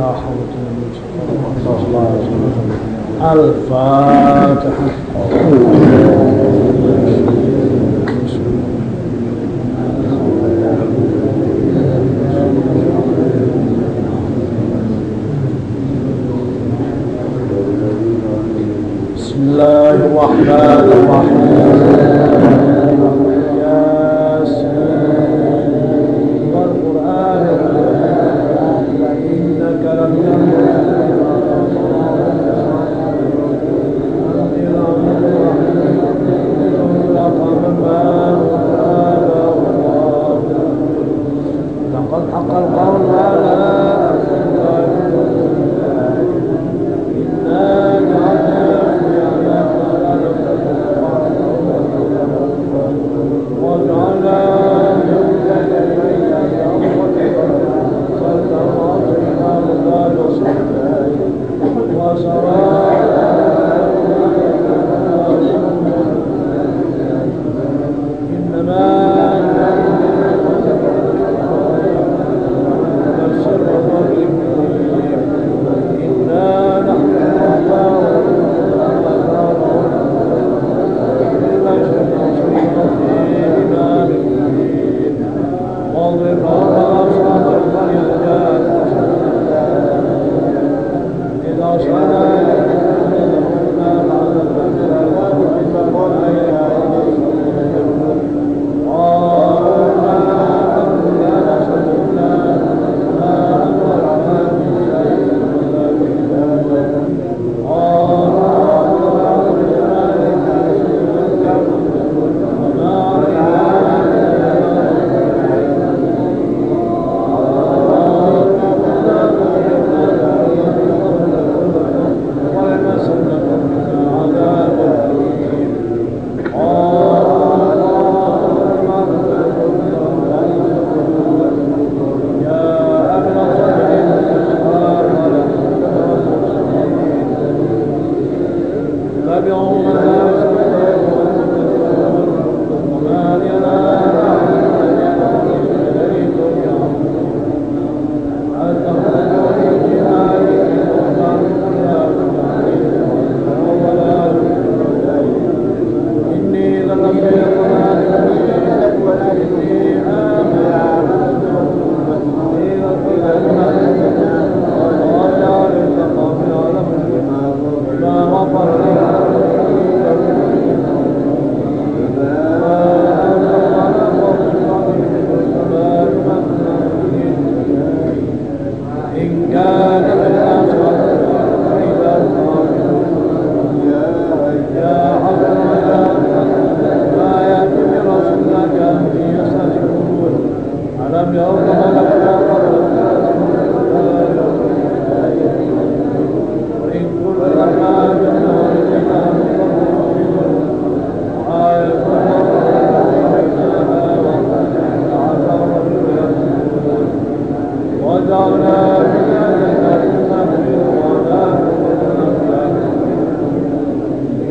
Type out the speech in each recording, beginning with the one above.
لا حول ولا قوة إلا بالله. الفاتحة.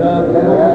Obrigado.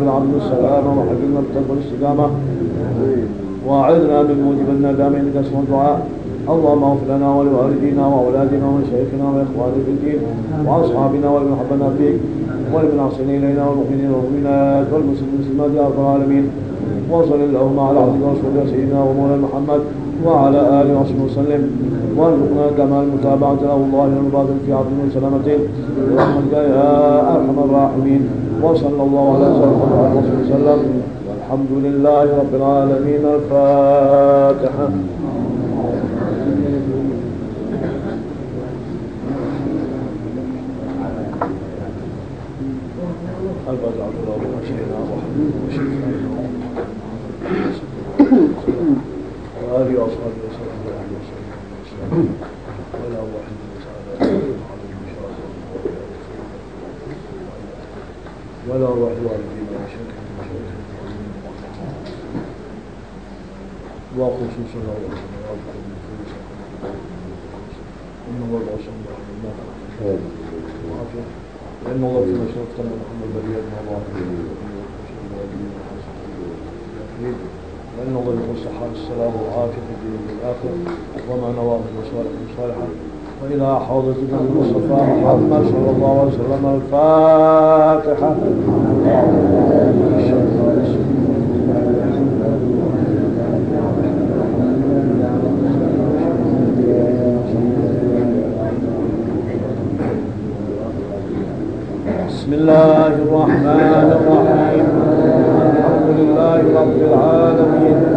بالعدل والسلام وحفظنا بالتقوى والاستقامه وأعذنا من موجب الندامه انك اسمع الدعاء. اللهم اغفر لنا ولوالدينا وأولادنا ومشايخنا وإخواننا في الدين وأصحابنا ولمن حبنا فيك ولمن احسن إلينا والمؤمنين والمؤمنات والمسلمين والمسلمات يا رب العالمين. وصل اللهم على عبدك ورسولك سيدنا ومولانا محمد وعلى آله وصحبه وسلم. وارزقنا كمال متابعه له الله والباطل في عبد وسلامة برحمتك يا أرحم الراحمين. وصلى الله على سيدنا محمد وسلم والحمد لله رب العالمين الفاتحة. ولا رضوان بما شركت وخصوصا إنه وضع صنع لأن الله كما شرفت من محمد بريد الله لأن الله يقول الصحابة السلام والعافية في الدين والآخر وما نوى من صالح صالحا وإلى حوضتنا المصطفى محمد صلى الله عليه وسلم الفاتحة. بسم الله الرحمن الرحيم. الحمد لله رب العالمين.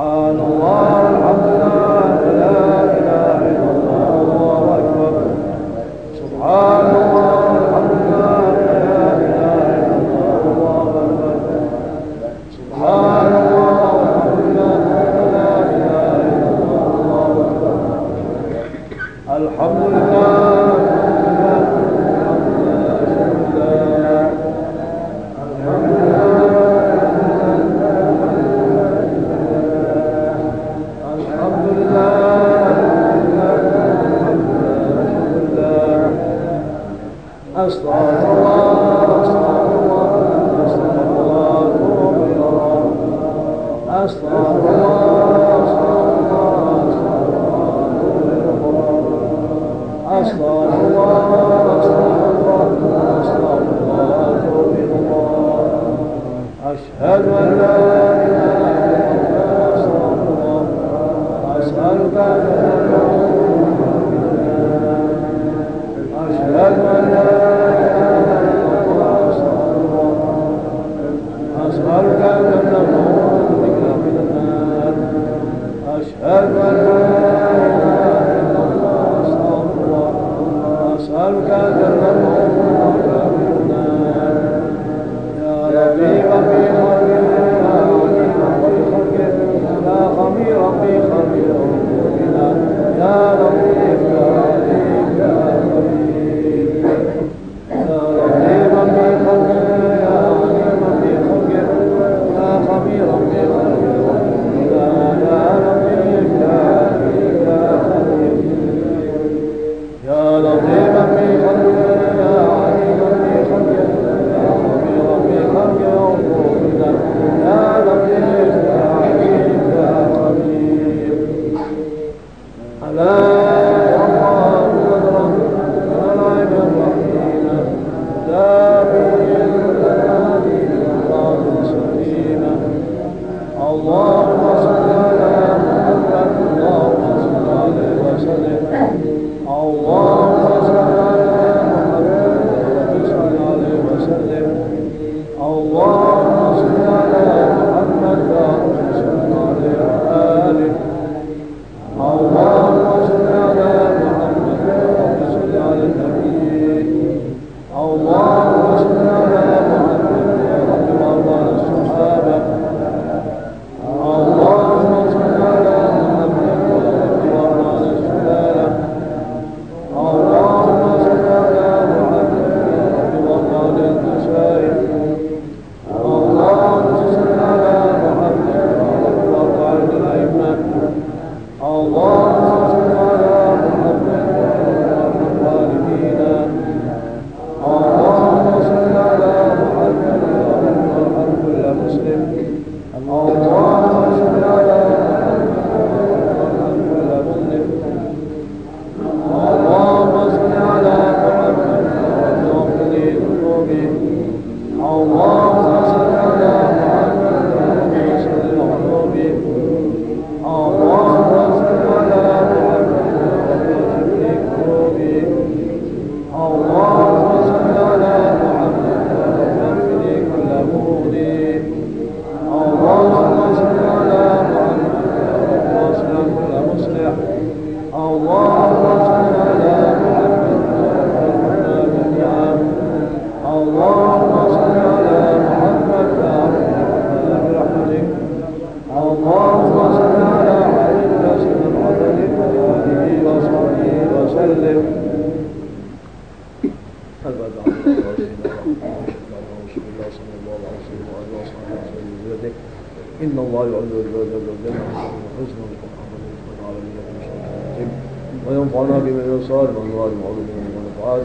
الله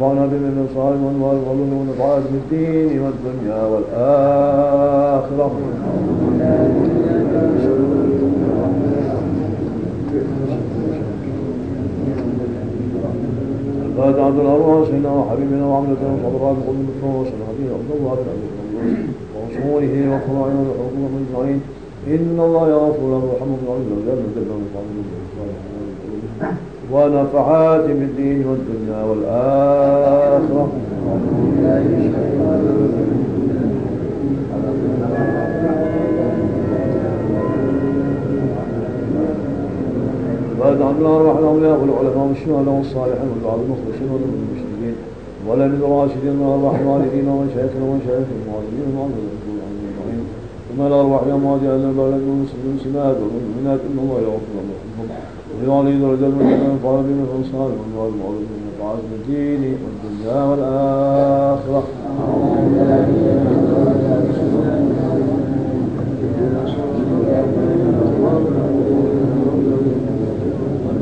وانفعنا بما من صالح والظلم ونفعنا بالدين والدنيا والآخرة. قد عبد الأرواحنا وحبيبنا وعملتنا وصدرها بقلب مكرم وصنعتنا وضوها بالأمر وصوره وقرائنا وحكمه أجمعين. إن الله يغفر له ويرحمه ويعلم له جل جلاله ونفعات بالدين والدنيا والآخرة. بعد عن الله روح الأولياء والعلماء والشهداء والصالحين والبعض المخلصين والمشركين ولا من الراشدين والأرواح الوالدين ومشايخنا ومشايخ المعلمين والمعلمين ثم الأرواح الأموات أهل البلد والمسلمات والمؤمنات إن الله يغفر لهم. ويعلي من المجنون فعل من الأنصار والمال المعظم من المقعد من ديني والدنيا والآخرة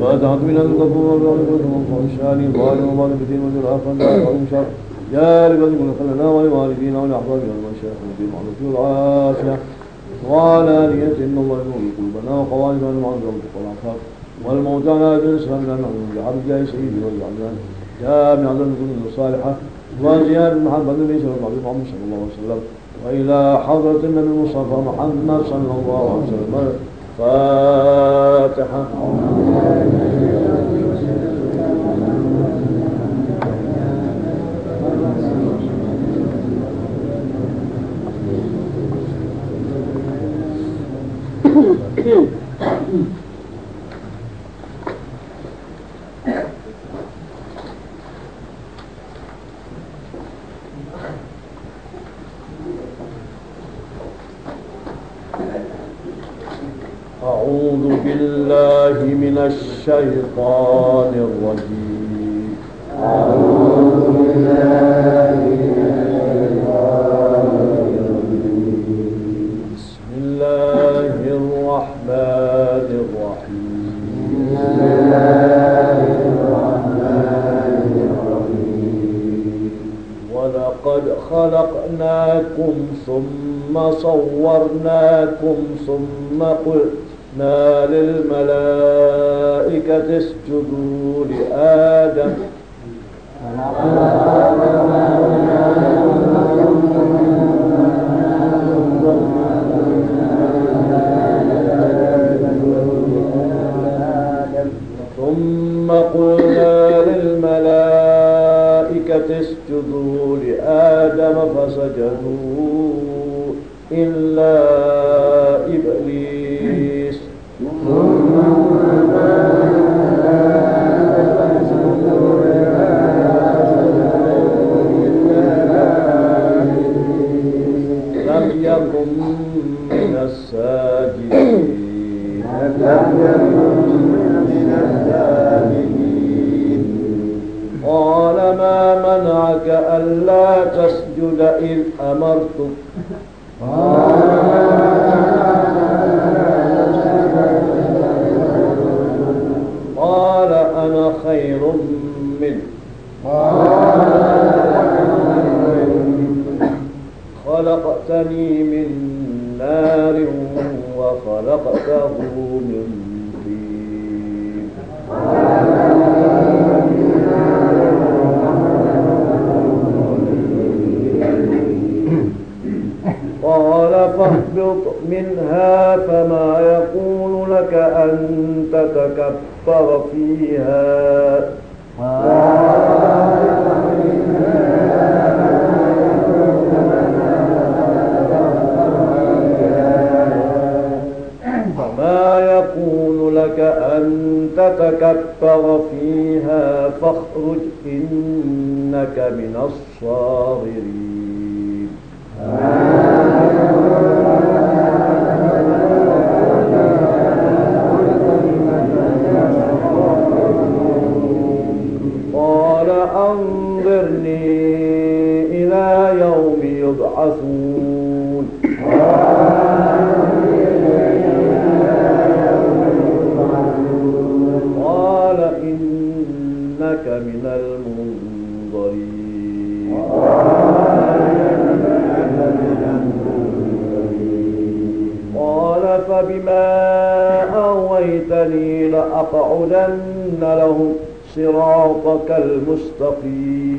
فأدعت من الغفور والغفور والشان الظالم والمالكين وزر آخر والمشار يا لبذل من خلنا ولوالدينا ولأحبابنا والمشايخ بالمعروف والعافية وعلى نية إن الله يؤمن قلوبنا وقوالبنا وعن ذلك والعفاف والموتى على ابي الاسلام لعبد الله سيدي والعبدان جاء من عبد الكتب الصالحه وزياد بن محمد بن عيسى بن صلى الله عليه وسلم. وإلى حضرة النبي المصطفى محمد صلى الله عليه وسلم. فاتحة. Thank you. Tell you the ball ثم قلنا للملائكة اسجدوا لآدم فسجدوا إلا لأقعدن لهم صراطك المستقيم.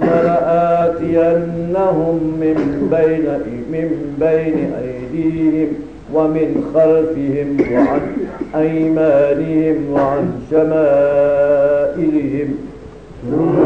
ثم لآتينهم من بين من بين أيديهم ومن خلفهم وعن أيمانهم وعن شمائلهم. ولا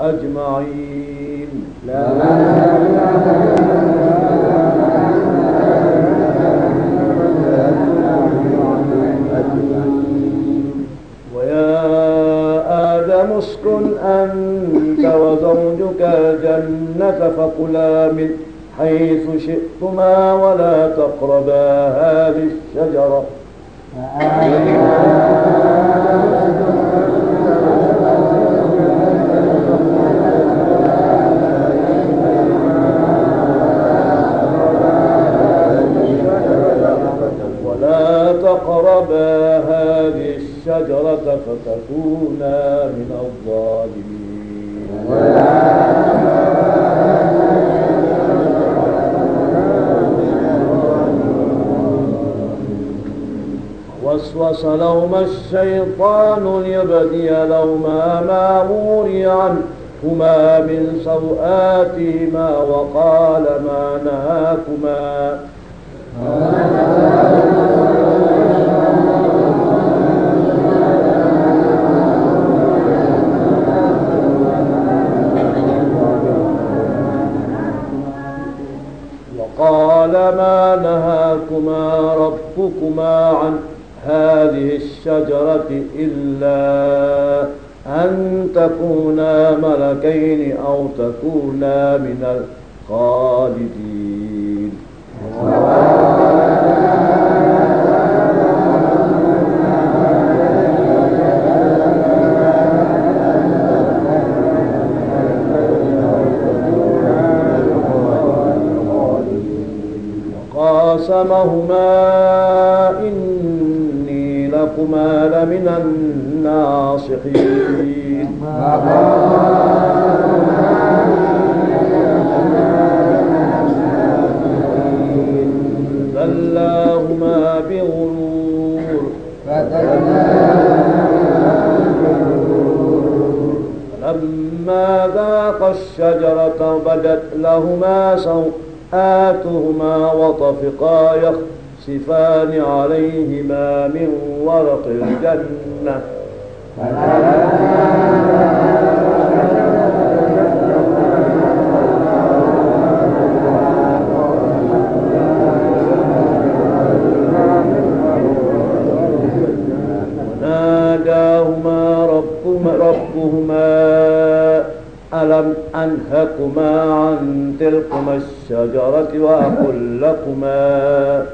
أجمعين. ويا آدم اسكن أنت وزوجك الجنة فكلا من حيث شئتما ولا تقربا هذه الشجرة ولا تقربا هذه الشجرة فتكونا من الظالمين وسوس لهما الشيطان ليبدي لهما ما وري عنهما من سوآتهما وقال ما نهاكما. وقال ما نهاكما ربكما. إلا أن تكونا ملكين أو تكونا من الخالدين سوآتهما وطفقا يخسفان عليهما من ورق الجنة. وناداهما ربهما, ألم أنهكما تلكما الشجرة وأقل لكما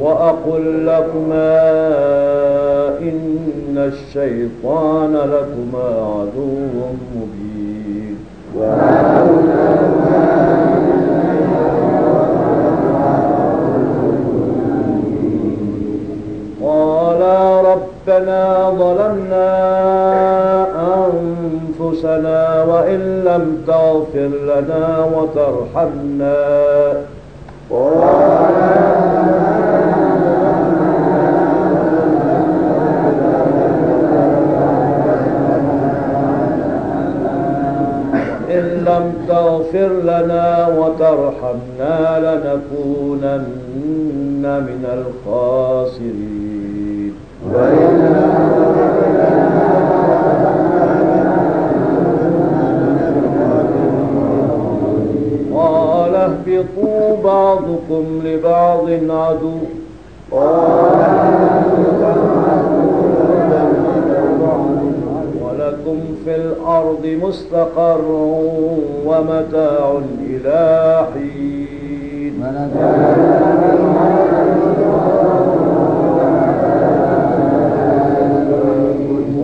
وأقل لكما إن الشيطان تغفر لنا وترحمنا. مستقر ومتاع إلى حين.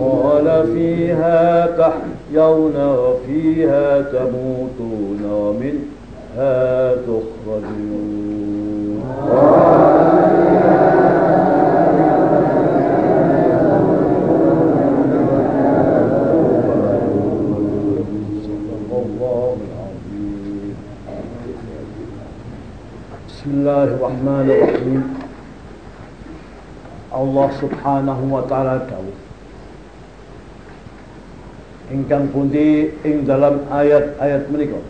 قال فيها تحيون وفيها تموتون ومنها تخرجون. Bismillahirrahmanirrahim. Allah subhanahu wa ta'ala dawuh Ingkang pundi ing dalam ayat-ayat menikah.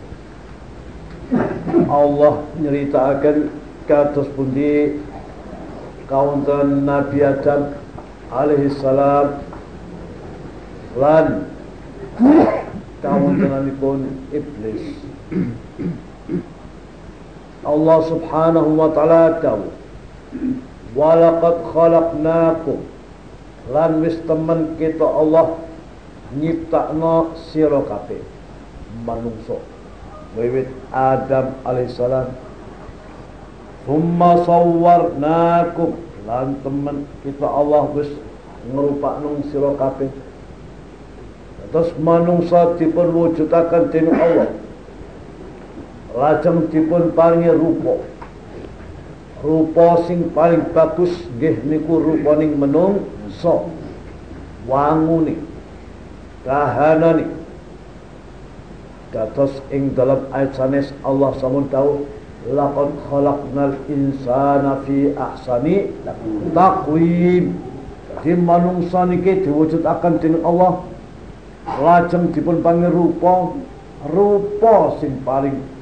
Allah nyeritakan pun pundi kawasan Nabi Adam alaihi salam lan kauntenanipun iblis. Allah Subhanahu wa taala dawuh Walaqad khalaqnakum. Lan wis temen kita Allah nyiptakno sira kabeh. Manungsa. Wiwit Adam alaihissalam. Thumma sawwarnakum. Lan temen kita Allah wis ngrupakno sira kabeh. Terus manungsa dipun wujudaken dening Allah lajeng dipun paringi rupa. Rupa sing paling bagus nggih niku rupaning menungsa. Wangune. Kahanane kados ing dalam ayat sanes Allah sampun dawuh laqad khalaqnal insana fi ahsani taqwim. Di manungsa niki diwujudaken dening Allah. Lajeng dipun panggil rupa. Rupa sing paling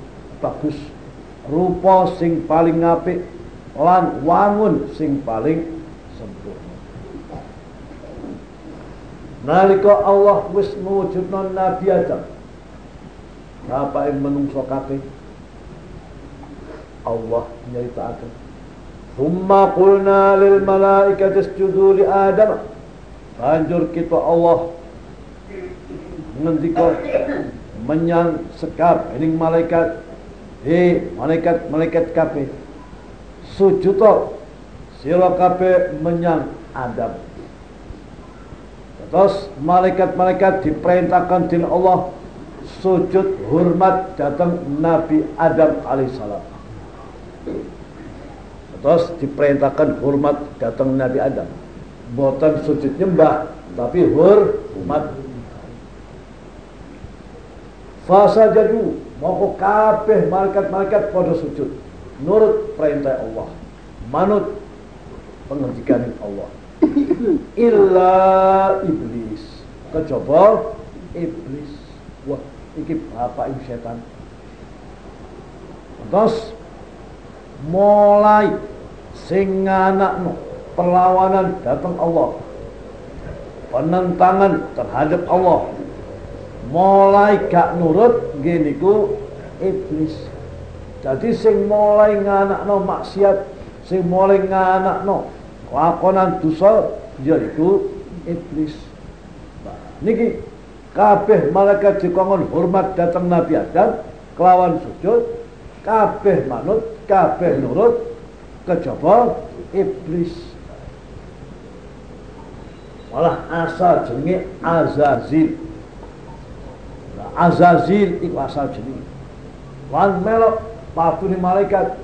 bagus rupa sing paling apik lan wangun sing paling sempurna. Nalika Allah wis mewujudna Nabi Adam. Apa yang menungso kabeh? Allah nyritakaken. Thumma qulna lil malaikati isjudu li Adam. Banjur kita Allah ngendika menyang sekap ini malaikat hei malaikat malaikat kabeh sujud sira kabeh menyang Adam. Terus malaikat-malaikat diperintahkan din Allah sujud hormat datang Nabi Adam alaihissalam. Terus diperintahkan hormat datang Nabi Adam. Bukan sujud nyembah, tapi hormat. Fasa jadu, mau kabeh malaikat-malaikat pada sujud. Nurut perintah Allah. Manut pengertian Allah. Illa iblis. Kecoba iblis. Wah iki bapak ibu setan. Terus mulai sing anakno perlawanan datang Allah. Penentangan terhadap Allah mulai gak nurut gini ku iblis jadi sing mulai nganakno maksiat, sing mulai nganakno lakonan dosa yaiku iblis. Nah, niki kabeh malaikat dikongkon hormat datang Nabi Adam kelawan sujud, kabeh manut, kabeh nurut kejaba iblis. Malah asal jenenge Azazil. Azazil iku asal jenenge. Lan melok patune malaikat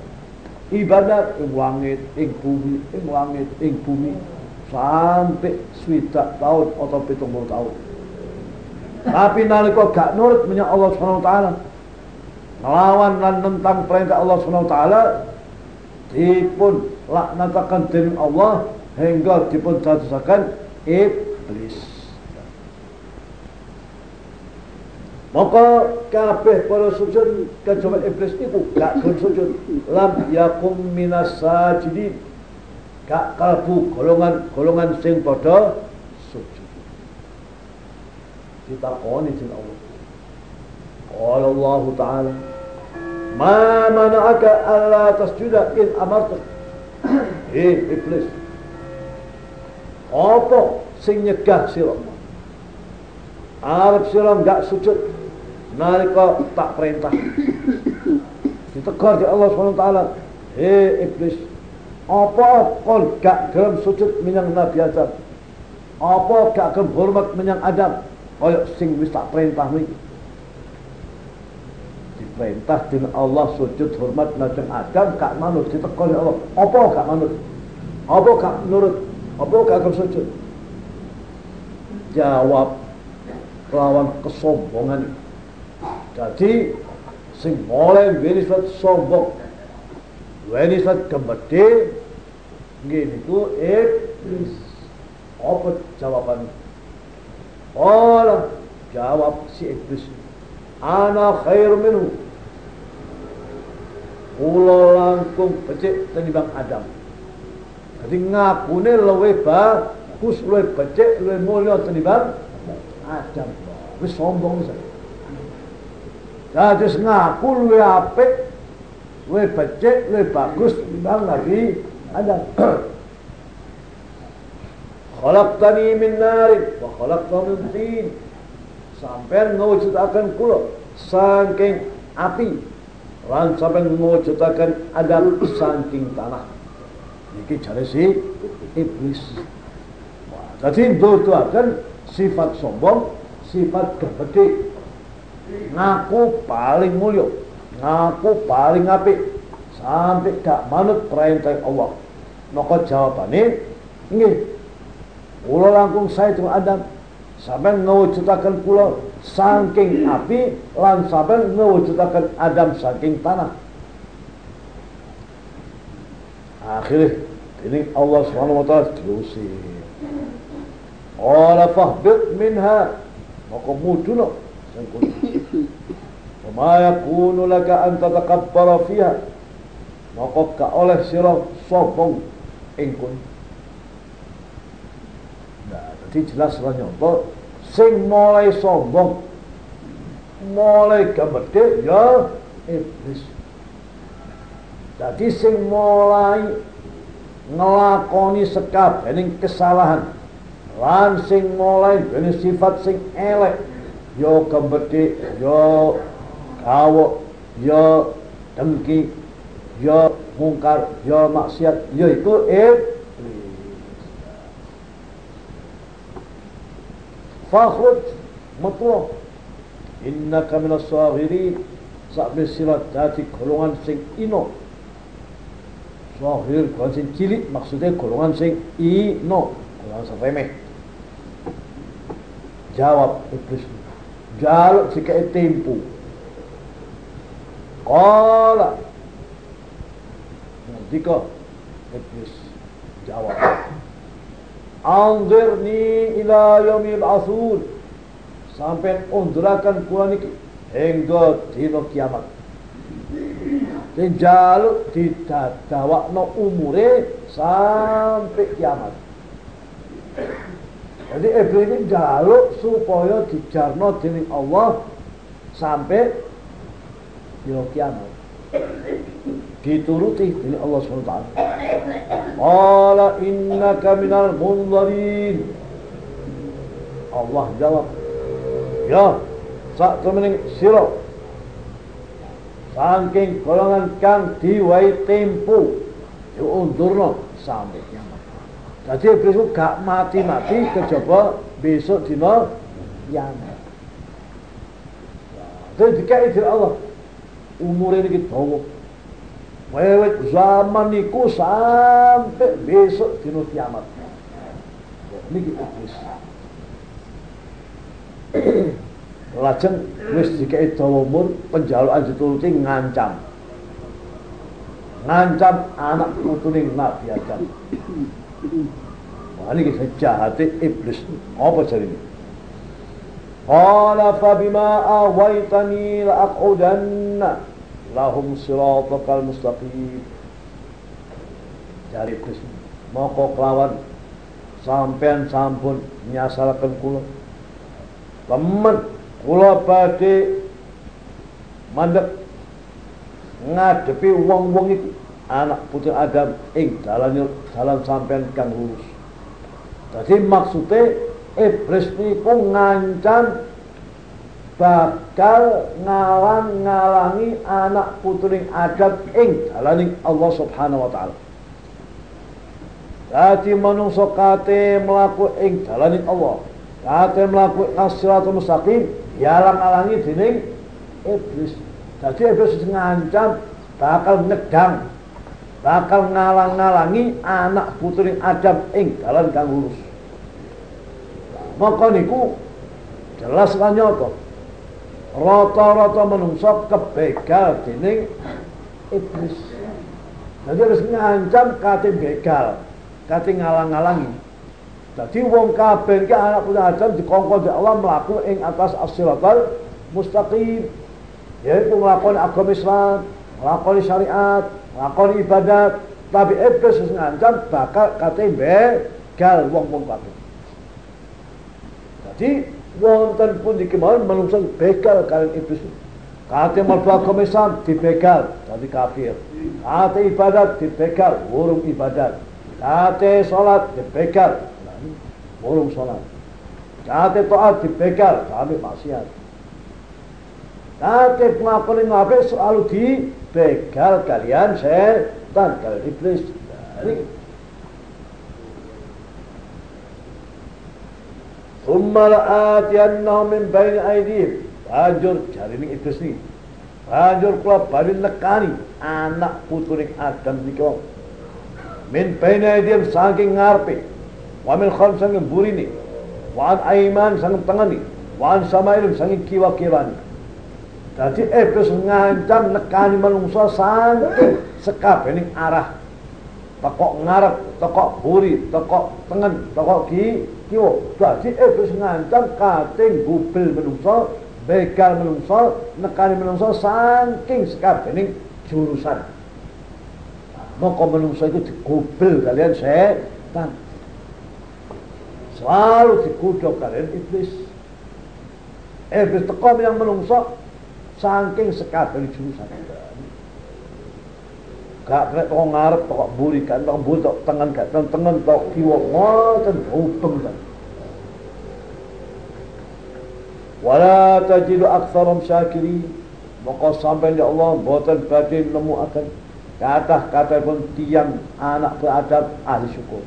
ibadat ing langit, ing bumi, ing langit, ing bumi sampai swidak tahun atau pitung puluh tahun. Tapi nalika gak nurut menyang Allah Subhanahu wa taala, tentang perintah Allah Subhanahu wa taala, dipun laknatakan dening Allah hingga dipun dadosaken iblis. Maka kabeh para sujud kecuali iblis itu gak gelem sujud. Lam yakum minas sajidin. Gak kalbu golongan-golongan sing padha sujud. Ditakoni jeneng Allah. Qala Allah Ta'ala Ma mana'aka alla tasjuda id amartu. Eh iblis. Apa sing nyegah sira? Arab sira enggak sujud nalika tak perintah. Ditegur di Allah SWT hei iblis apa kau gak gelem sujud menyang Nabi Adam? Apa gak gelem hormat menyang Adam? Kaya sing wis tak perintah niki diperintah dengan Allah sujud hormat menyang Adam gak manut ditegur di Allah. Apa gak manut? Apa gak nurut? Apa gak gelem sujud? Jawab lawan kesombongan jadi sing mulai winisat sombong, winisat gemede, gini ku iblis. Apa jawabannya? Allah jawab si iblis. Ana khair minhu. Kula langkung becik tenimbang Adam. Jadi ngakune luwe bagus, luwe becik, luwe mulya tenimbang Adam. Wis sombong saja. Dados ngaku luwe apik, luwe becik, luwe bagus timbang Nabi Adam. Khalaqtani min narin wa khalaqtahu min tin. Sampai ngewujudaken kula saking api lan sampai ngewujudaken Adam saking tanah. Iki jare si iblis. Jadi itu akan sifat sombong, sifat gede, ngaku paling mulia. Ngaku paling apik. Sampai gak manut perintah Allah. Maka jawabannya ini kula langkung saya itu Adam. Sampai ngewujudakan kula saking api lan sampai ngewujudakan Adam saking tanah. Akhirnya ini Allah swt wa ta'ala diusir. Fahbit minha. Maka muduna sangkut Wama yakunu laka an tatakabbara fiha. Maqad oleh sirah sopong ingkun Nah, jadi jelas ranya Sing mulai sombong Mulai gemede ya iblis. Jadi sing mulai ngelakoni sekap ini kesalahan lan sing mulai ini sifat sing elek ya yo kembedi yo ya kawok yo dengki yo mungkar yo maksiat yo itu iblis. Fakhruj matluh innaka minas sahirin. Sakbe sirat dadi golongan sing ino. Sahir golongan sing cilik maksudnya golongan sing ino. Golongan sing remeh. Jawab iblis. Jaluk jika tempo Qala. Jika Iblis jawab Anzirni ila yamil asul Sampai undurakan kula niki Hingga dino kiamat. Dan jaluk no umure Sampai kiamat. Jadi iblis ini jaluk supaya dijarno dening Allah sampai yaum kiamat. Dituruti dening Allah SWT. Qala innaka minal munzarin. Allah jawab, "Ya, sak temening sira saking golongan kang diwai tempo diundurno sampai jadi iblis gak mati-mati kejaba besok dina kiamat. Jadi dikai dari Allah. Umur ini tahu. Wewet zaman niku sampai besok dina kiamat. Kita iblis. Lajeng wis dikai dawa umur penjalukan dituruti ngancam. Ngancam anak putune Nabi Adam. Wah ini kisah jahat iblis. Apa ini? Qala fa bima awaitani la'aqudanna lahum siratakal mustaqim. Jari Iblis moko kelawan sampean sampun nyasaraken kula. Temen kula badhe mandek ngadepi wong-wong itu anak putri Adam ing dalan dalan sampean kang lurus. Jadi maksudnya iblis niku ngancam bakal ngalang-ngalangi anak putri Adam ing dalaning Allah Subhanahu wa taala. Jadi manungsa kate mlaku ing dalaning Allah. Kate mlaku as-siratal mustaqim yalang-alangi dening iblis. Jadi iblis ngancam bakal ngedang bakal ngalang-ngalangi anak putri Adam ing dalan kang lurus. Maka niku jelas lan nyata. Rata-rata menungso kebegal dening iblis. Jadi harus ngancam kate begal, kate ngalang-ngalangi. Jadi wong kabeh iki anak putri Adam dikongkon Allah mlaku ing atas as-siratal mustaqim. Yaitu melakukan agama Islam, melakukan syariat, lakoni ibadat tapi iblis ngancam bakal kate begal wong-wong kabeh jadi wonten pun di kemauan menungso begal kalian iblis kate agama Islam dibegal jadi kafir. Kate ibadat dibegal wurung ibadat. Kate salat dibegal. Wurung salat kate taat dibegal kami maksiat. Kate ngapalin ngabe selalu di begal kalian setan kalian iblis. Dari Summa la'atiyannahum min baini aydihim. Banjur jari ini iblis ini. Banjur kula bari nekani anak puturing Adam niki wong. Min baini aydihim saking ngarepe. Wa min khalf saking burine. Wa an aiman saking tengani. Wa an samailim saking kiwa-kiwani. Jadi iblis ngancam nekani manungsa saking sekabening arah. Tekok ngarep, tekok buri, tekok tengen, tekok ki kiwa. Jadi iblis ngancam kating bubel manungsa, begal manungsa, nekani manungsa saking sekabening jurusan. Maka manungsa itu digubel kalian setan. Selalu digodok kalian iblis. Iblis teko yang menungso saking sekabeh jurusan. Gak kena toko ngarep, toko buri, gak toko buri, toko tengen, gak toko tengen, toko kiwa, ngoten hubung kan. Wala tajidu aktsarum syakiri. Maka sampai ya Allah boten badhe nemu akan kata-kata pun tiang anak beradab ahli syukur.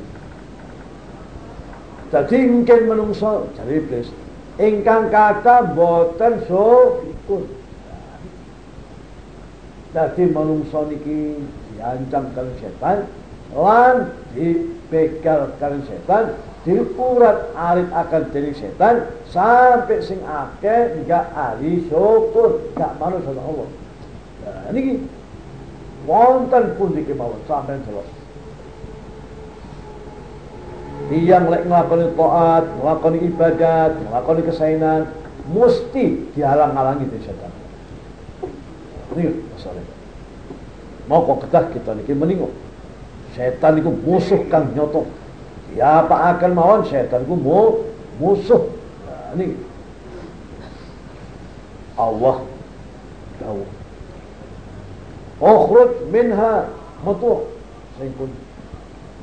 Jadi mungkin menungso jadi iblis. Ingkang kata boten syukur. Jadi menungso niki diancam kalian setan lan dibegal kalian setan diurat arit akan jadi setan sampai sing akeh enggak ahli syukur enggak manusia Allah. Nah, niki wonten pun niki mawon sampai jelas. Tiang lek nglakoni taat, nglakoni ibadat, nglakoni kesainan, mesti dihalang-halangi dari setan. Ini masalahnya. Mau kok ketah kita niki meningok. Setan itu musuh kang nyoto. Ya apa akan mawon setan itu mu musuh. Nah, ini Allah tahu. Ukhruj minha matuh. Sing pun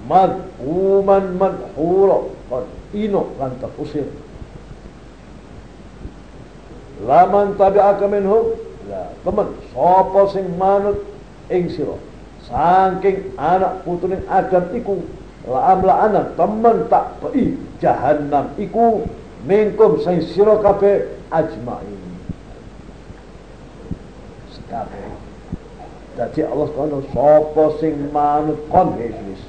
madhuman madhura qad ino lan usir laman tabi'aka minhum la teman sapa sing manut ing sira. Saking anak putuning Adam iku la amla ana temen tak pei jahanam iku mingkum sing sira kabeh ajmain. Kabeh dadi Allah kono sapa sing manut kon iblis?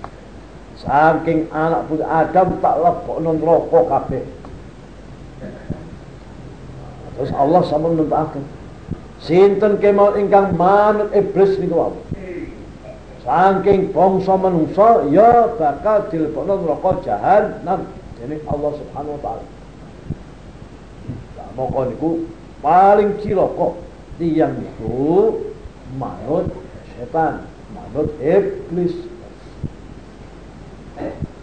Saking anak putri Adam tak lebokno neraka kabeh. Terus Allah sama nuntutaken sinten kemawon ingkang manut iblis niku wae saking bangsa manungsa ya bakal dilebokno neraka jahanam dening Allah Subhanahu wa taala moko niku paling cilaka tiyang niku manut setan, manut iblis.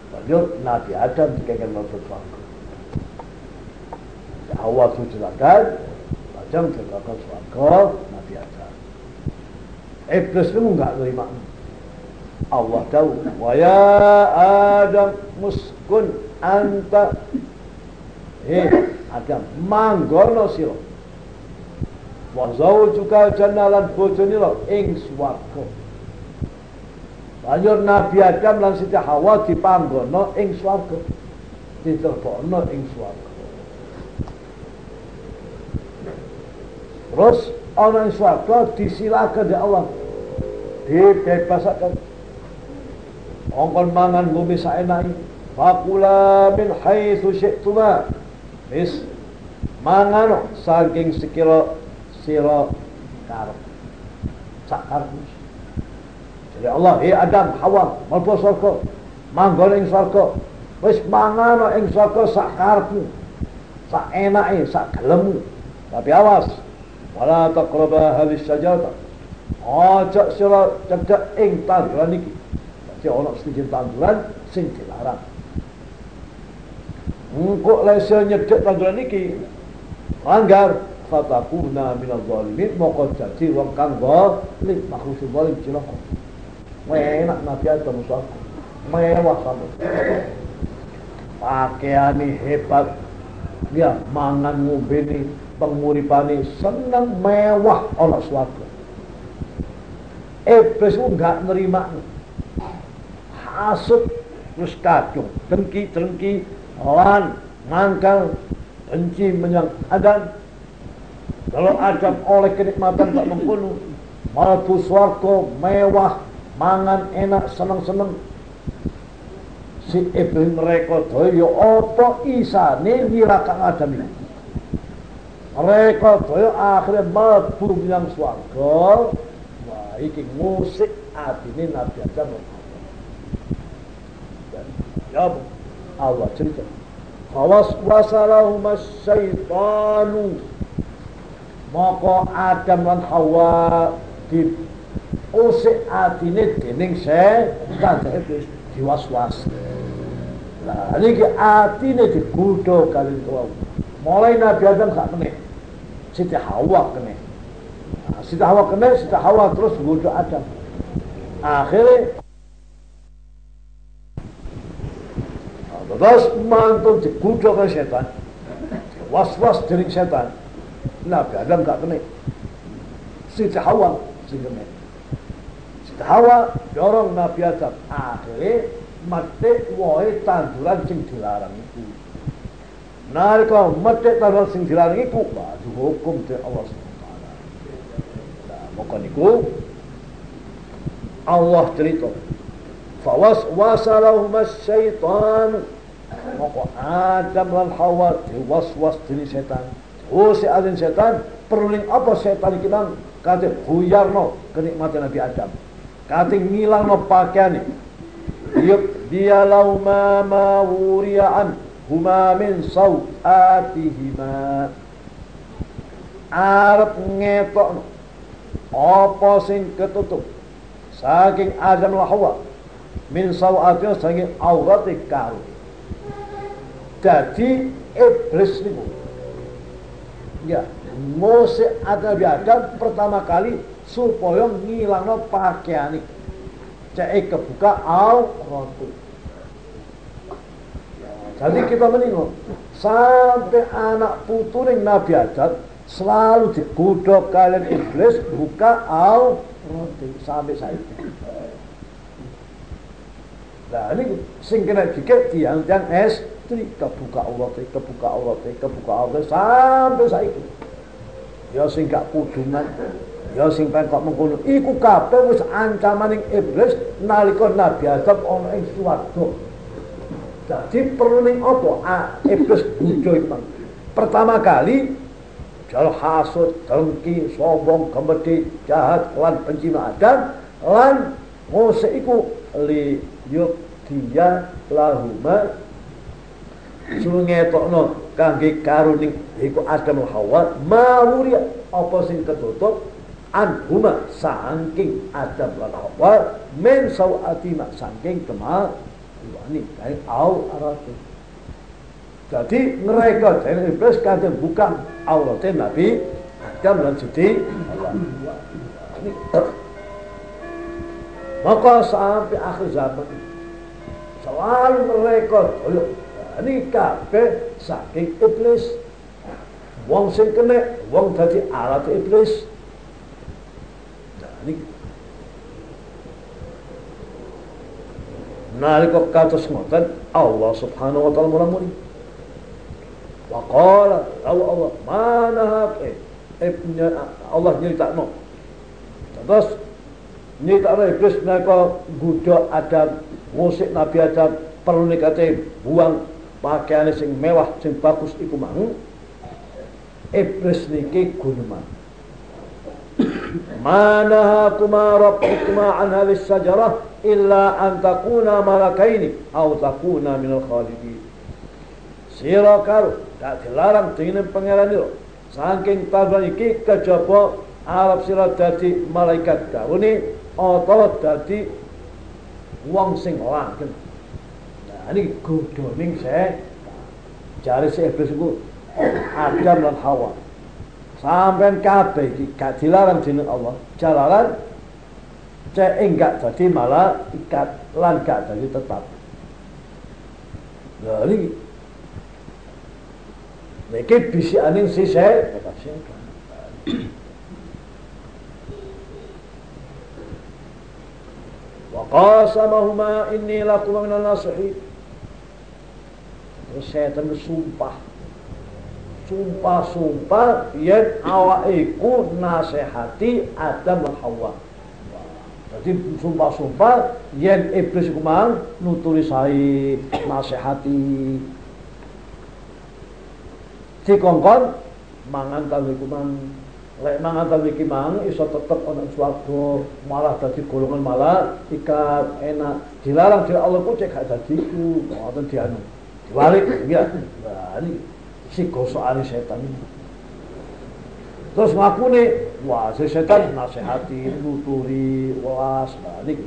Banjur Nabi Adam dikengken mlebu swarga. Hawa sujulakan, Adam dikengken swarga Nabi Adam. Iblis itu enggak terima. Allah tahu. Wa ya Adam muskun anta. Eh, Adam manggono sira. Wa zawjuka jannalan bojone lo ing swarga. Banjur Nabi Adam lan Siti Hawa dipanggono ing swarga. Diterbokno ing. Terus ana ing swarga disilakan di Allah. Dibebasaken. Ongkon mangan bumi saenake. Fakula min haitsu syi'tuma. Wis mangan saking sekira sira karep. Sak karepmu. Jadi Allah, "Hei Adam, Hawa, mlebu swarga. Manggon ing swarga. Wis mangan ing swarga sak karepmu. Sak enake, sak. Tapi awas, wala taqraba hadhihi syajarah. Aja sira cedhak ing tanduran iki. Dadi ana sedikit tanduran sing dilarang. Engkau lesa nyedek tanduran iki langgar. Fatakuna minal zalimin moko jadi wong kang zalim. Makhluk zalim cilaka. Enak nabi Adam musuhku mewah sama pakaiane hebat. Ya mangan ngombe penguripane seneng mewah ana swarga iblis enggak nerima. Hasud terus kacung dengki-dengki lan mangkal benci menyang. Adam kalau Adam oleh kenikmatan tak mengkono malbu swarga mewah mangan enak seneng-seneng. Si iblis mereka daya apa isane ngira kang Adam ini mereka daya akhirnya malbu menyang swarga wah iki musik atine Nabi Adam ya Allah cerita Fawaswasalahum syaitanu Maka Adam dan Hawa di usik atine dening iblis diwaswas. Lah niki atine digodho kali tuwa. Mulai Nabi Adam gak kene. Siti Hawa kene. Nah, Siti Hawa kene, Siti Hawa terus godho Adam. Akhirnya Terus mantul digudok oleh setan. Was-was dari setan. Nabi Adam gak kena. Siti Hawa sing kena. Siti Hawa dorong Nabi Adam. Akhirnya mati wae tanduran sing dilarang itu. Nalika mati tanduran sing dilarang itu, baju hukum dari Allah SWT. Nah, maka niku Allah cerita. Fawas wasalahum syaitan maka Adam lan Hawa was dening setan. Oh si adin setan perling apa setan nang kate buyarno kenikmatan Nabi Adam. Kate ngilangno pakaiane. Yuk dia lauma ma wuriyan huma min sawatihima. Arep ngetokno apa sing ketutup saking Adam lan Hawa min sawatihima saking aurat karo jadi iblis niku. Ya, Mose ada Adam pertama kali supaya ngilangno pakaian iki. Cek kebuka aurat. Jadi kita menengok sampai anak putu ning Nabi Adam selalu digodok kalian iblis buka aurat sampai saya. Nah ini sing kena dikit tiang-tiang es istri kebuka Allah kebuka Allah kebuka Allah sampai saiki. Ya sing gak kudungan ya sing pengkok mengkono. Iku kabeh wis ancamaning iblis nalika Nabi Adam ana ing swarga dadi perlu ning apa? Ah, iblis bujo iku pertama kali jal hasud, dengki, sombong, kemedi, jahat, lan benci Adam lan ngose iku li yuk dia lahuma suruh ngetokno kangge karuning iku Adam Hawa mawuri apa sing ketutup? Anhuma saking Adam lan Hawa men sawatima saking kemal kae au arate. Jadi mereka dari iblis kata bukan auratnya Nabi Adam dan Siti maka sampai akhir zaman selalu mereka ini kabeh saking iblis. Wong sing kena wong dadi alat iblis. Nah ini nalika kados ngoten Allah Subhanahu wa taala mulamuni wa qala Allah mana eh, eh Allah nyeritakno. Terus nyeritakno iblis nalika gudo Adam musik Nabi Adam perlu nikate buang pakaian sing mewah sing bagus iku mang. Iblis niki guneman. Mana kuma rabbukuma an hadhihi syajarah illa an takuna malakaini au takuna minal khalidin. Sira karo tak dilarang dengan pangeran itu. Saking taban iki kejaba Arab sira dadi malaikat daune atau dadi wong sing langgeng nah ini godoning saya cari si iblis itu Adam dan Hawa. Sampai kabeh iki gak dilarang dening Allah. Jalaran cek enggak jadi malah ikat lan gak jadi tetap ini Niki bisi aning si saya kata Wa qasamahuma inni lakum minal nasihin. Terus setan sumpah. Sumpah-sumpah yen awak iku nasihati Adam lan Hawa. Jadi sumpah-sumpah yen iblis iku mang nuturi sae nasihati. Dikongkon mangan iku mang. Lek mangan kali iki iso tetep ana swarga malah dadi golongan malah ikat enak. Dilarang di Allah ku cek gak dadi ku ngoten dianu diwalik ya. Nah ini si gosokane setan ini terus ngaku nih wah si setan nasihati nuturi welas nah ini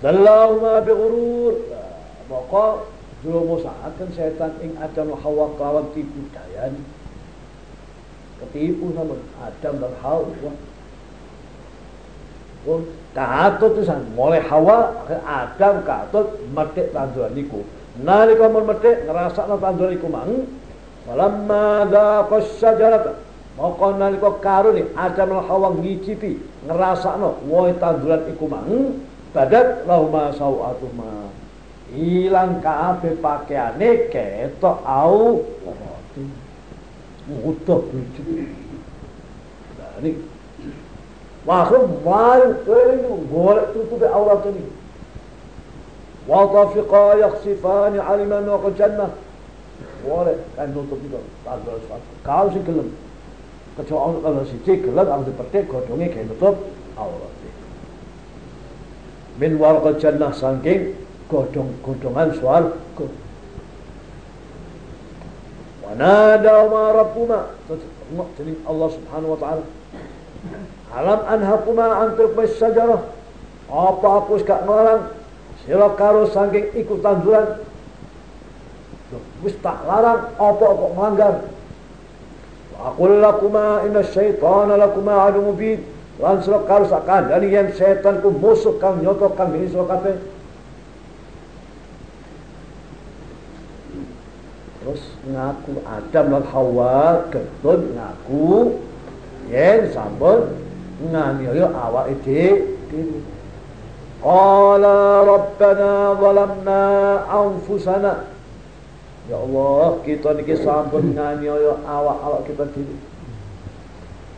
Dallahuma bighurur nah, maka Jumusaaken setan ing Adam Hawa kelawan tipu daya ketipu sama Adam dan Hawa. Oh, katut tuh mulai Hawa Adam katut metik tanduran niku. Nalika mun metik ngrasakno tanduran iku mang Walamma dhaqas syajarata. Maka nalika karuni lan Hawa ngicipi ngrasakno woh tanduran iku mang badat lahuma sawatuma hilang kabeh pakaiane ketok au utuh lucu nah ini makhluk malu keliling golek tutup aurat ini. Wa tafiqa yakhsifani aliman wa jannah kan nutup itu tanggal satu kalau si gelem kecuali kalau si cik gelem harus dipetik godongnya kayak nutup aurat min warqa jannah saking godong-godongan soal Wanada ma rabbuma jadi Allah subhanahu wa ta'ala. Alam anhakuma an tilkais sajarah apa aku gak ngelarang sira karo saking ikut tanduran wis tak larang apa kok melanggar aku lakuma inna syaitana lakuma adu mubin. Lan sira karo sakandani yen setan ku musuh kang nyoto kang ini sira kabeh. Terus ngaku Adam lan Hawa ketun ngaku yen sampun nganiaya awake dhewe. Qala rabbana zalamna anfusana Ya Allah kita niki sampun nganiaya awak-awak kita dhewe.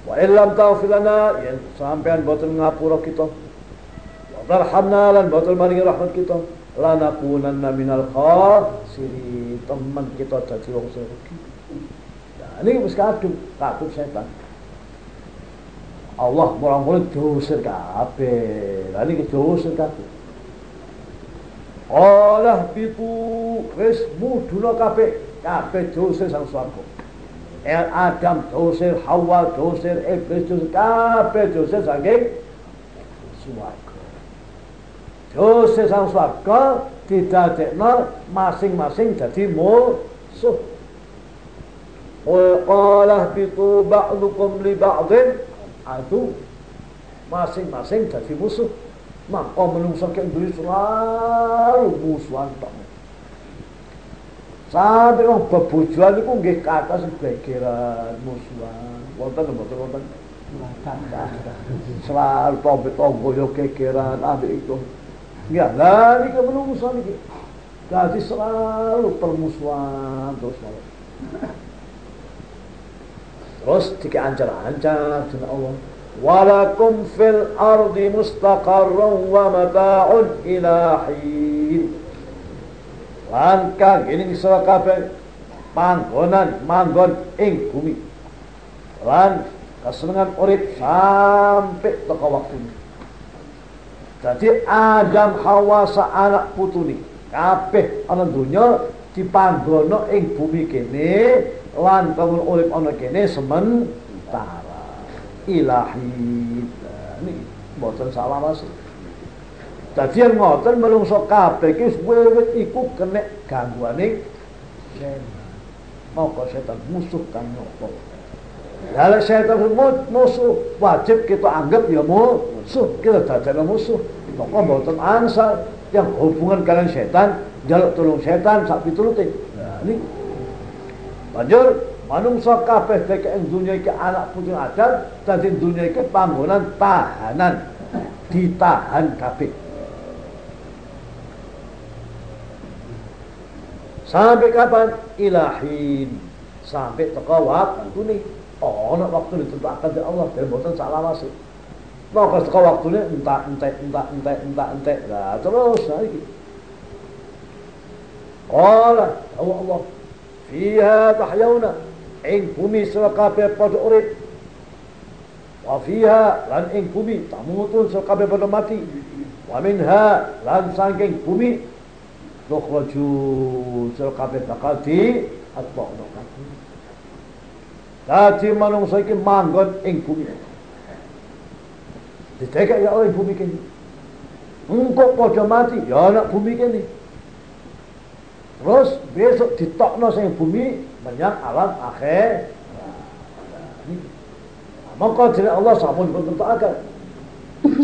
Wa illam taghfir lana yen sampean boten ngapura kita. Wa tarhamna lan boten maringi rahmat kita. Lanakunanna minal khasirin. Teman kita dadi wong sing rugi. Nah ini wis kadung takut setan. Allah murang-murang dosa kabeh. Lah niki dosa kabeh Qala bitu wis muduna kabeh kabeh dosa sang swarga. El Adam dosa, Hawa dosa, Iblis dosa, kabeh dosa saking swarga. Dosa sang swarga didadekno masing-masing dadi musuh. Qala bitu ba'dukum li ba'din adu masing-masing dadi musuh. Maka menungso kek duwe selalu musuhan tok. Sampai wong bebojoan iku nggih kata sing gegeran musuhan. Wonten mboten wonten? Selalu tombe tonggo yo gegeran ambek itu. Ya, lah iki menungso niki. Jadi selalu permusuhan terus Terus tiga ancar-ancar dengan Allah. Walakum fil ardi mustaqarrun wa mata'un ila hin. Kagene sira kabeh panggonan manggon ing bumi. Lan kesenengan urip sampai teko waktu ini. Jadi Adam Hawa anak putuni kabeh ana donya dipanggono ing bumi kene lan bangun urip ana kene sementara ilahi. Ini boten salah masuk dadi yang ngoten menungso kabeh iki wiwit iku kena gangguane mau kok setan musuh kan nopo Lalu setan musuh wajib kita anggap ya musuh. Kita dadakno musuh. Maka boten ansal yang hubungan kalian setan jaluk tolong setan sak pitulute nah ini Banjur manungsa kabeh dek ing dunya iki anak pucung adat dadi dunya iki panggonan tahanan. Ditahan kabeh. Sampai kapan? Ilahin. Sampai teko waktu nih oh nak waktu ditentukan dari Allah dan bosan salah masuk mau ke teko waktu nih entah entah entah entah entah entah nah terus lagi Allah Allah fiha tahyauna ing bumi sira kabeh padha urip wa fiha lan ing bumi tamutun sira kabeh mati wa minha lan saking bumi tukhraju sira kabeh bakal di atba'na Dadi manungsa iki manggon ing bumi. Ditekek ya oleh bumi kene. Engkau padha mati, ya anak bumi kene. Terus besok ditokno sing bumi menyang alam akhir. Maka dari Allah sampun pun tentuakan.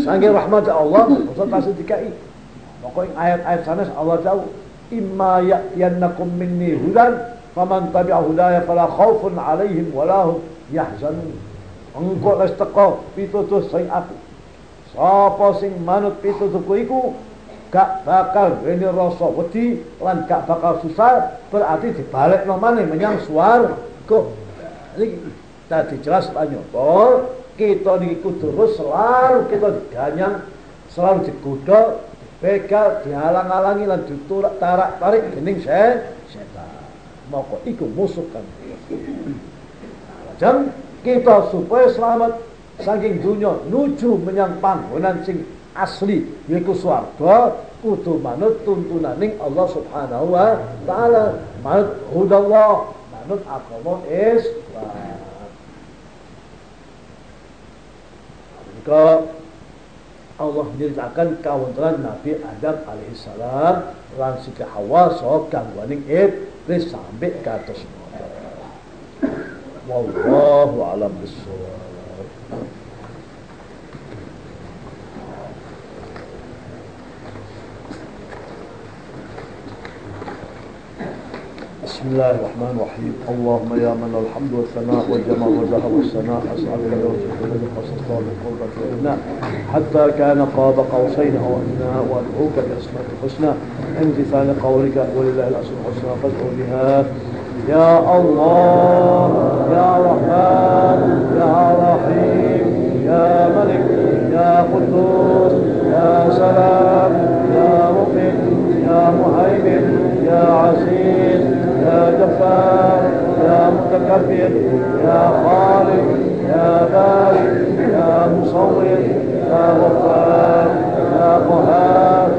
Saking rahmat Allah, Musa kasih dikai. Maka ayat-ayat sana Allah tahu, imma ya'tiyannakum minni hudan faman tabi'a hudaya fala khaufun 'alaihim wala hum yahzanun. Engkau wis teko pitutuh sing aku. Sapa sing manut pitutuhku iku gak bakal ini rasa wedi lan gak bakal susah berarti dibalik nomane menyang swarga. Ini tadi jelas banyak oh kita ini terus selalu kita diganyang selalu digodok begal dihalang-halangi lan diturak tarak tarik gening saya setan. Maka iku musuh kan jam kita supaya selamat saking dunia nuju menyang panggonan sing asli yaiku swarga kudu manut tuntunaning Allah Subhanahu wa taala. Manut hudallah manut agama Islam Maka Allah menceritakan kawontenan Nabi Adam alaihissalam lan sika Hawa so gangguaning iblis sampai kados. Wallahu alam bissawab بسم الله الرحمن الرحيم. اللهم يا من الحمد والثناء والجمال والزهر والثناء أسألك لو تكون قصصت من قربك وإنا حتى كان قاب قوسين أو أدنى وأدعوك بأسماء الحسنى. امتثال قولك ولله الأسماء الحسنى فادعوا بها. يا الله يا رحمن يا رحيم يا ملك يا قدوس يا سلام يا مؤمن يا مهيمن يا عزيز. يا جبار يا متكبر يا خالق يا بارئ يا مصور يا غفار يا قهار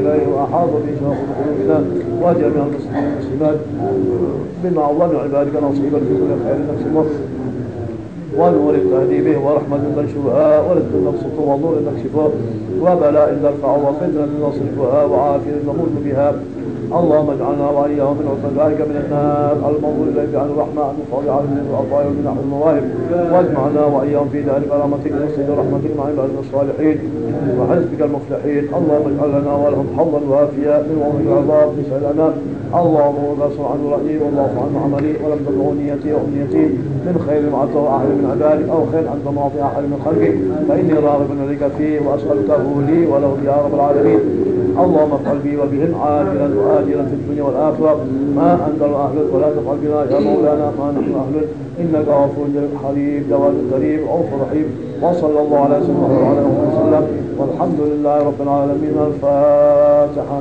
إليه وأحاط بإجراء قلوبنا واجعل بها المسلمين والمسلمات من أعظم عبادك نصيبا في كل خير نفس مصر ونور تهدي به ورحمة تنشرها ورد تبسطه ونور تكشفه وبلاء ترفعه وفتنة نصرفها وعافية نموت بها. اللهم اجعلنا وإياهم من عتقائك من النار المنظور إليك عن الرحمه عن فضل من العطايا ومن المواهب واجمعنا وإياهم في دار كرامتك ونصيب رحمتك مع عبادك الصالحين. وحزبك المفلحين. اللهم اجعل لنا ولهم حظا وافيا من وضع العذاب لنا اللهم اغفر عن رأيي والله عن عملي ولم تبلغ نيتي وأمنيتي. من خير ما أعطاه أحد من عبادك أو خير عند معطي أحد من خلقك فإني راغب إليك فيه واسالكه لي وله يا رب العالمين. اللهم افعل بي وبهم عاجلا واجلا في الدنيا والآخرة. ما انت أهل ولا تفعل بنا يا مولانا ما نحن أهل إنك غفور حليم جواد كريم عوف رحيم. وصلى الله على سيدنا وعلى آله وسلم. والحمد لله رب العالمين. الفاتحة.